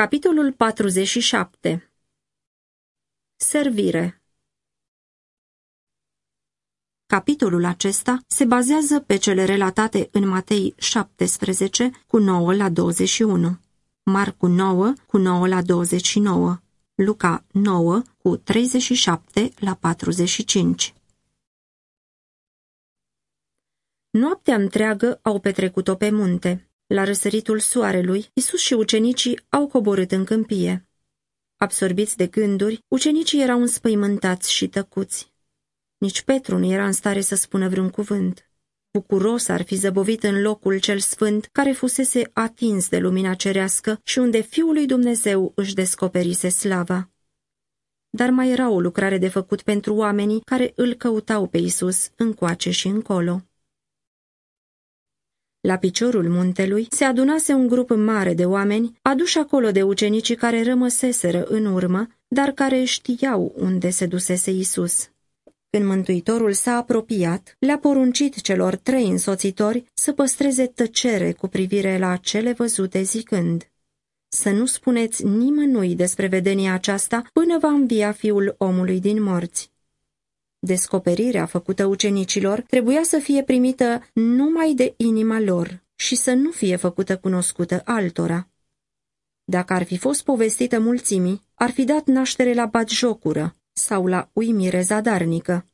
Capitolul 47 Servire Capitolul acesta se bazează pe cele relatate în Matei 17 cu 9 la 21, Marcu 9 cu 9 la 29, Luca 9 cu 37 la 45. Noaptea întreagă au petrecut-o pe munte. La răsăritul soarelui, Isus și ucenicii au coborât în câmpie. Absorbiți de gânduri, ucenicii erau înspăimântați și tăcuți. Nici Petru nu era în stare să spună vreun cuvânt. Bucuros ar fi zăbovit în locul cel sfânt care fusese atins de lumina cerească și unde Fiul lui Dumnezeu își descoperise slava. Dar mai era o lucrare de făcut pentru oamenii care îl căutau pe Isus încoace și încolo. La piciorul muntelui se adunase un grup mare de oameni, aduși acolo de ucenicii care rămăseseră în urmă, dar care știau unde se dusese Isus. Când Mântuitorul s-a apropiat, le-a poruncit celor trei însoțitori să păstreze tăcere cu privire la cele văzute zicând Să nu spuneți nimănui despre vedenia aceasta până va învia fiul omului din morți. Descoperirea făcută ucenicilor trebuia să fie primită numai de inima lor și să nu fie făcută cunoscută altora. Dacă ar fi fost povestită mulțimii, ar fi dat naștere la batjocură sau la uimire zadarnică.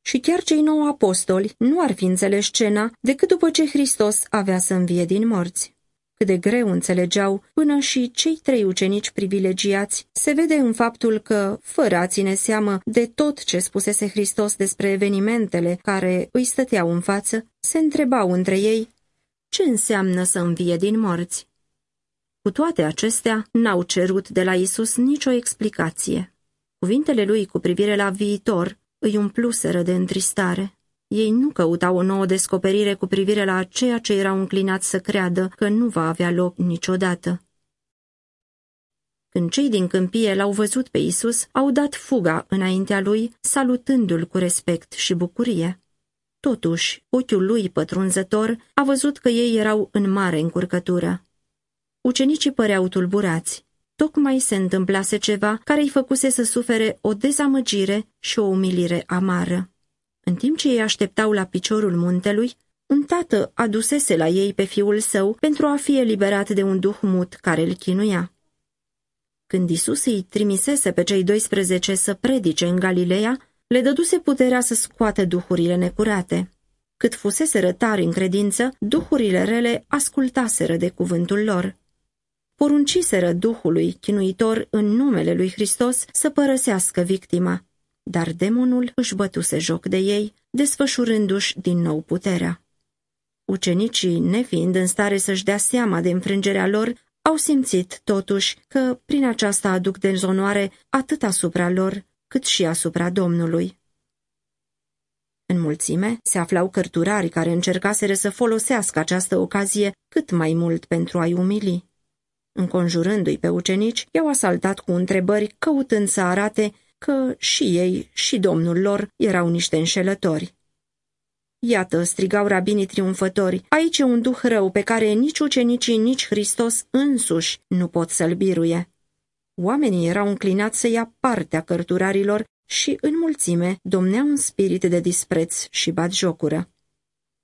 Și chiar cei nouă apostoli nu ar fi înțeles scena decât după ce Hristos avea să învie din morți. Cât de greu înțelegeau până și cei trei ucenici privilegiați se vede în faptul că, fără a ține seamă de tot ce spusese Hristos despre evenimentele care îi stăteau în față, se întrebau între ei ce înseamnă să învie din morți. Cu toate acestea, n-au cerut de la Isus nicio explicație. Cuvintele lui cu privire la viitor îi umpluseră de întristare. Ei nu căutau o nouă descoperire cu privire la ceea ce erau înclinați să creadă că nu va avea loc niciodată. Când cei din câmpie l-au văzut pe Isus, au dat fuga înaintea lui, salutându-l cu respect și bucurie. Totuși, ochiul lui pătrunzător a văzut că ei erau în mare încurcătură. Ucenicii păreau tulburați. Tocmai se întâmplase ceva care îi făcuse să sufere o dezamăgire și o umilire amară. În timp ce ei așteptau la piciorul muntelui, un tată adusese la ei pe fiul său pentru a fi eliberat de un duh mut care îl chinuia. Când Isus îi trimisese pe cei 12 să predice în Galileea, le dăduse puterea să scoate duhurile necurate. Cât fusese rătari în credință, duhurile rele ascultaseră de cuvântul lor. Porunciseră duhului chinuitor în numele lui Hristos să părăsească victima dar demonul își bătuse joc de ei, desfășurându-și din nou puterea. Ucenicii, nefiind în stare să-și dea seama de înfrângerea lor, au simțit, totuși, că prin aceasta aduc dezonoare atât asupra lor, cât și asupra Domnului. În mulțime se aflau cărturari care încercaseră să folosească această ocazie cât mai mult pentru a-i umili. Înconjurându-i pe ucenici, i-au asaltat cu întrebări, căutând să arate că și ei și domnul lor erau niște înșelători. Iată, strigau rabinii triumfători, aici e un duh rău pe care nici ucenicii, nici Hristos însuși nu pot să-l biruie. Oamenii erau înclinați să ia partea cărturarilor și, în mulțime, domnea un spirit de dispreț și batjocură.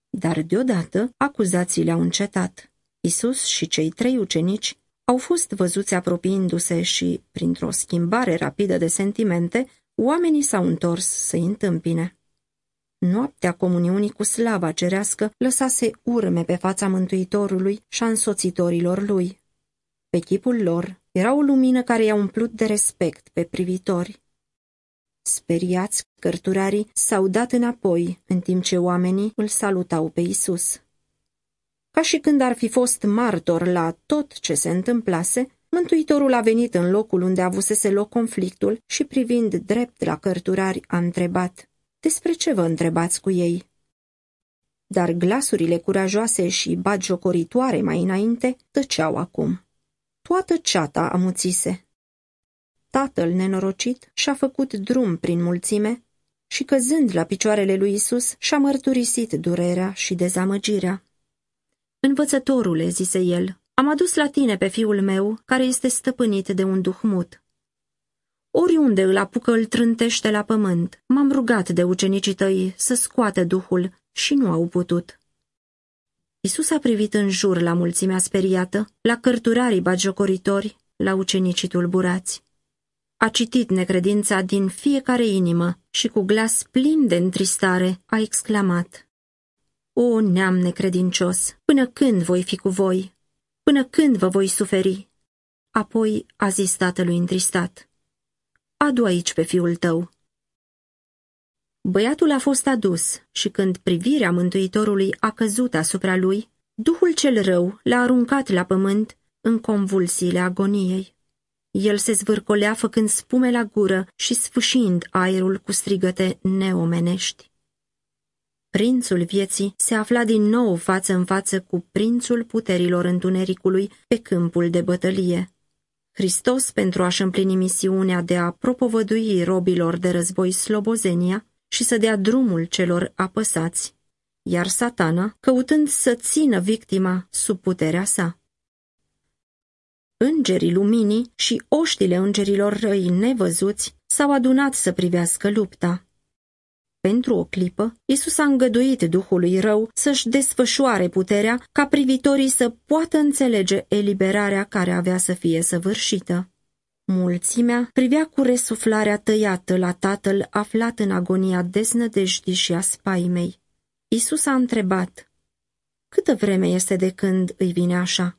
Dar deodată acuzațiile au încetat. Isus și cei trei ucenici au fost văzuți apropiindu-se și, printr-o schimbare rapidă de sentimente, oamenii s-au întors să-i întâmpine. Noaptea comuniunii cu slava cerească lăsase urme pe fața Mântuitorului și a însoțitorilor lui. Pe chipul lor era o lumină care i-a umplut de respect pe privitori. Speriați, cărturarii s-au dat înapoi, în timp ce oamenii îl salutau pe Isus. Ca și când ar fi fost martor la tot ce se întâmplase, Mântuitorul a venit în locul unde avusese loc conflictul și privind drept la cărturari a întrebat, Despre ce vă întrebați cu ei? Dar glasurile curajoase și bagiocoritoare mai înainte tăceau acum. Toată ceata amuțise. Tatăl nenorocit și-a făcut drum prin mulțime și căzând la picioarele lui Isus și-a mărturisit durerea și dezamăgirea. Învățătorule, zise el, Am adus la tine pe fiul meu, care este stăpânit de un duh mut. Oriunde îl apucă îl trântește la pământ. M-am rugat de ucenicii tăi să scoată duhul și nu au putut. Isus a privit în jur la mulțimea speriată, la cărturarii bagiocoritori, la ucenicii tulburați. A citit necredința din fiecare inimă și cu glas plin de întristare a exclamat. O, neam necredincios, până când voi fi cu voi? Până când vă voi suferi? Apoi a zis tatălui întristat. Adu aici pe fiul tău. Băiatul a fost adus și când privirea Mântuitorului a căzut asupra lui, Duhul cel rău l-a aruncat la pământ în convulsiile agoniei. El se zvârcolea făcând spume la gură și sfâșind aerul cu strigăte neomenești. Prințul vieții se afla din nou față în față cu prințul puterilor întunericului pe câmpul de bătălie. Hristos, pentru a-și împlini misiunea de a propovădui robilor de război slobozenia și să dea drumul celor apăsați, iar satana căutând să țină victima sub puterea sa. Îngerii luminii și oștile îngerilor răi nevăzuți s-au adunat să privească lupta. Pentru o clipă, Isus a îngăduit Duhului rău să-și desfășoare puterea ca privitorii să poată înțelege eliberarea care avea să fie săvârșită. Mulțimea privea cu resuflarea tăiată la tatăl aflat în agonia deznădejdii și a spaimei. Isus a întrebat, Câtă vreme este de când îi vine așa?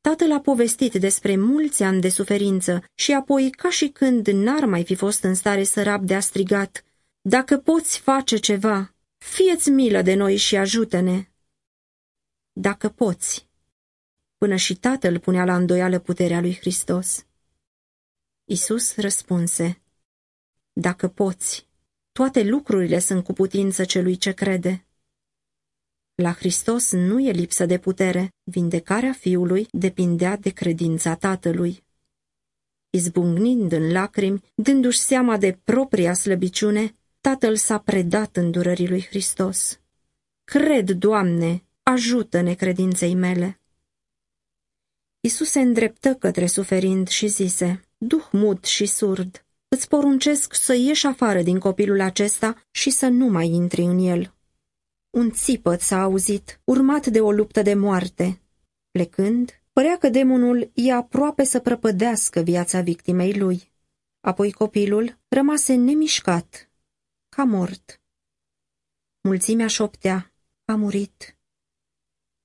Tatăl a povestit despre mulți ani de suferință și apoi, ca și când n-ar mai fi fost în stare să rabde, a strigat, Dacă poți face ceva, fieți milă de noi și ajută-ne. Dacă poți. Până și tatăl punea la îndoială puterea lui Hristos. Isus răspunse, Dacă poți, toate lucrurile sunt cu putință celui ce crede. La Hristos nu e lipsă de putere, vindecarea Fiului depindea de credința Tatălui. Izbucnind în lacrimi, dându-și seama de propria slăbiciune, Tatăl s-a predat îndurării lui Hristos. Cred, Doamne, ajută-ne credinței mele. Isus se îndreptă către suferind și zise, Duh mut și surd, îți poruncesc să ieși afară din copilul acesta și să nu mai intri în el. Un țipăt s-a auzit, urmat de o luptă de moarte. Plecând, părea că demonul e aproape să prăpădească viața victimei lui. Apoi copilul rămase nemișcat, ca mort. Mulțimea șoptea, a murit.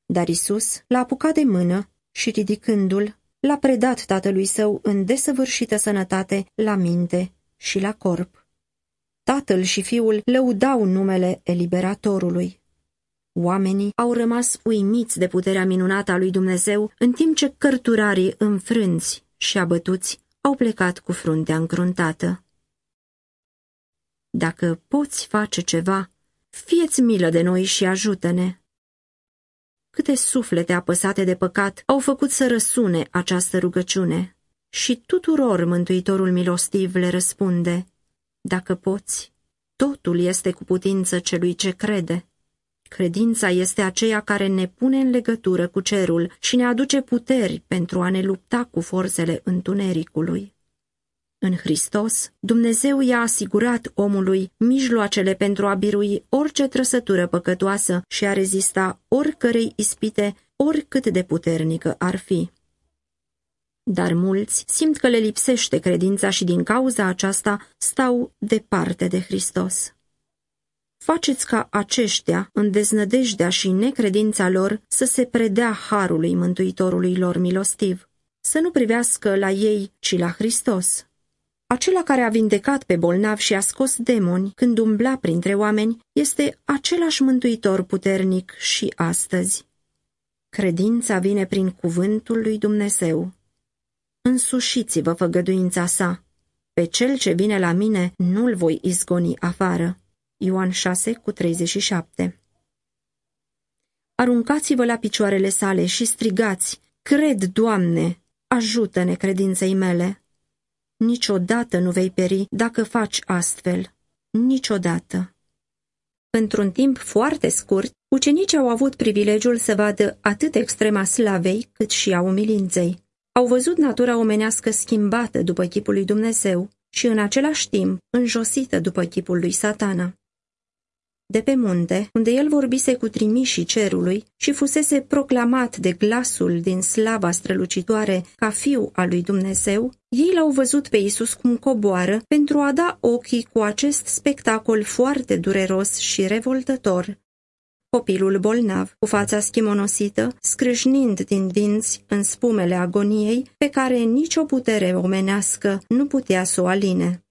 Dar Isus l-a apucat de mână și, ridicându-l, l-a predat tatălui său în desăvârșită sănătate la minte și la corp. Tatăl și fiul lăudau numele eliberatorului. Oamenii au rămas uimiți de puterea minunată a lui Dumnezeu, în timp ce cărturarii înfrânți și abătuți au plecat cu fruntea încruntată. Dacă poți face ceva, fieți milă de noi și ajută-ne. Câte suflete apăsate de păcat au făcut să răsune această rugăciune. Și tuturor Mântuitorul Milostiv le răspunde, Dacă poți, totul este cu putință celui ce crede. Credința este aceea care ne pune în legătură cu cerul și ne aduce puteri pentru a ne lupta cu forțele întunericului. În Hristos, Dumnezeu i-a asigurat omului mijloacele pentru a birui orice trăsătură păcătoasă și a rezista oricărei ispite, oricât de puternică ar fi. Dar mulți simt că le lipsește credința și din cauza aceasta stau departe de Hristos. Faceți ca aceștia, în deznădejdea și necredința lor, să se predea harului Mântuitorului lor milostiv, să nu privească la ei, ci la Hristos. Acela care a vindecat pe bolnav și a scos demoni când umbla printre oameni este același mântuitor puternic și astăzi. Credința vine prin cuvântul lui Dumnezeu. Însușiți-vă făgăduința sa. Pe cel ce vine la mine nu-l voi izgoni afară. Ioan 6 cu 37 Aruncați-vă la picioarele sale și strigați, Cred, Doamne, ajută-ne credinței mele. Niciodată nu vei peri dacă faci astfel. Niciodată. Într-un timp foarte scurt, Ucenicii au avut privilegiul să vadă atât extrema slavei cât și a umilinței. Au văzut natura omenească schimbată după chipul lui Dumnezeu și în același timp înjosită după chipul lui satana de pe munte, unde el vorbise cu trimișii cerului și fusese proclamat de glasul din slava strălucitoare ca fiu al lui Dumnezeu, ei l-au văzut pe Isus cum coboară pentru a da ochii cu acest spectacol foarte dureros și revoltător. Copilul bolnav, cu fața schimonosită, scrâșnind din dinți în spumele agoniei, pe care nicio putere omenească nu putea să o aline.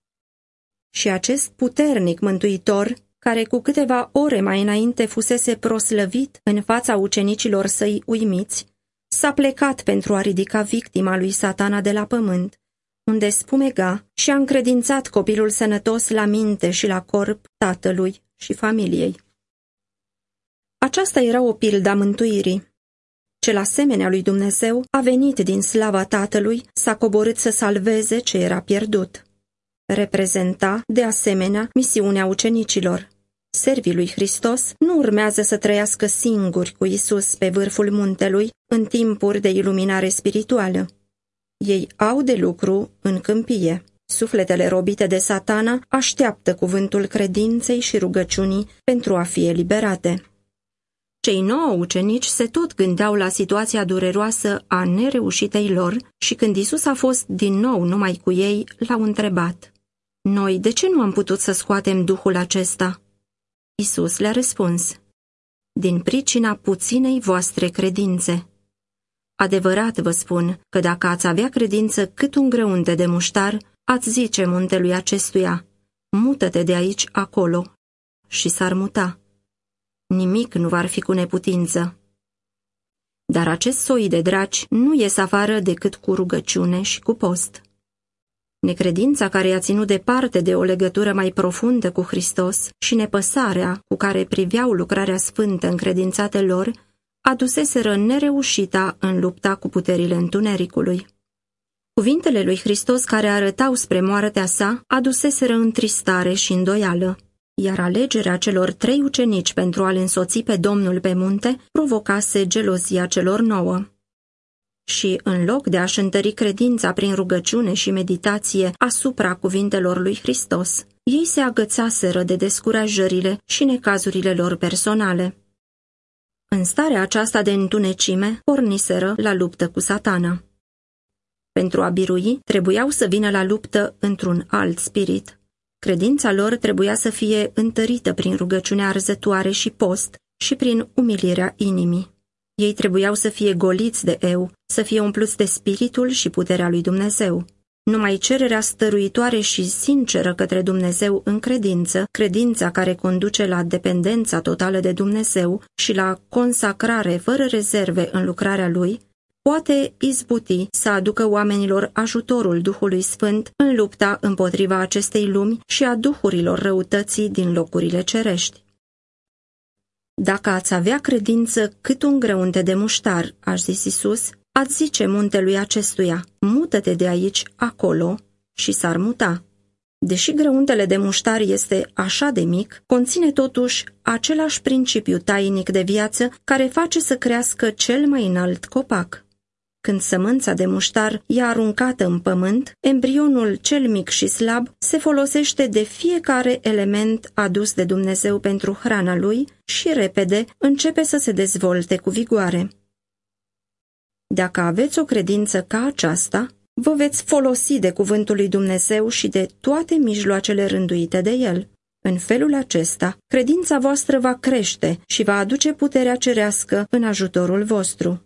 Și acest puternic mântuitor care cu câteva ore mai înainte fusese proslăvit în fața ucenicilor săi uimiți, s-a plecat pentru a ridica victima lui satana de la pământ, unde spumega și a încredințat copilul sănătos la minte și la corp tatălui și familiei. Aceasta era o pildă a mântuirii. Cel asemenea lui Dumnezeu a venit din slava Tatălui, s-a coborât să salveze ce era pierdut. Reprezenta, de asemenea, misiunea ucenicilor. Servii lui Hristos nu urmează să trăiască singuri cu Isus pe vârful muntelui în timpuri de iluminare spirituală. Ei au de lucru în câmpie. Sufletele robite de satana așteaptă cuvântul credinței și rugăciunii pentru a fi eliberate. Cei nouă ucenici se tot gândeau la situația dureroasă a nereușitei lor și când Isus a fost din nou numai cu ei, l-au întrebat. Noi de ce nu am putut să scoatem duhul acesta? Isus le-a răspuns, din pricina puținei voastre credințe. Adevărat vă spun că dacă ați avea credință cât un grăunte de muștar, ați zice muntelui acestuia, mută-te de aici acolo, și s-ar muta. Nimic nu va fi cu neputință. Dar acest soi de draci nu ies afară decât cu rugăciune și cu post. Necredința care i-a ținut departe de o legătură mai profundă cu Hristos și nepăsarea cu care priveau lucrarea sfântă încredințate lor, aduseseră nereușita în lupta cu puterile întunericului. Cuvintele lui Hristos care arătau spre moartea sa aduseseră întristare și îndoială, iar alegerea celor trei ucenici pentru a-l însoți pe Domnul pe munte provocase gelozia celor nouă și, în loc de a-și întări credința prin rugăciune și meditație asupra cuvintelor lui Hristos, ei se agățaseră de descurajările și necazurile lor personale. În starea aceasta de întunecime, porniseră la luptă cu satana. Pentru a birui, trebuiau să vină la luptă într-un alt spirit. Credința lor trebuia să fie întărită prin rugăciunea arzătoare și post și prin umilirea inimii. Ei trebuiau să fie goliți de eu, să fie umpluți de spiritul și puterea lui Dumnezeu. Numai cererea stăruitoare și sinceră către Dumnezeu în credință, credința care conduce la dependența totală de Dumnezeu și la consacrare fără rezerve în lucrarea Lui, poate izbuti să aducă oamenilor ajutorul Duhului Sfânt în lupta împotriva acestei lumi și a duhurilor răutății din locurile cerești. Dacă ați avea credință cât un grăunte de muștar, aș zis Isus, ați zice muntelui acestuia, mută-te de aici, acolo, și s-ar muta. Deși grăuntele de muștar este așa de mic, conține totuși același principiu tainic de viață care face să crească cel mai înalt copac. Când sămânța de muștar e aruncată în pământ, embrionul cel mic și slab se folosește de fiecare element adus de Dumnezeu pentru hrana lui și repede începe să se dezvolte cu vigoare. Dacă aveți o credință ca aceasta, vă veți folosi de cuvântul lui Dumnezeu și de toate mijloacele rânduite de el. În felul acesta, credința voastră va crește și va aduce puterea cerească în ajutorul vostru.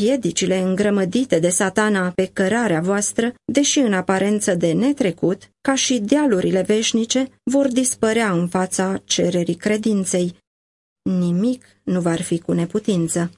Piedicile îngrămădite de satana pe cărarea voastră, deși în aparență de netrecut, ca și dealurile veșnice, vor dispărea în fața cererii credinței. Nimic nu va fi cu neputință.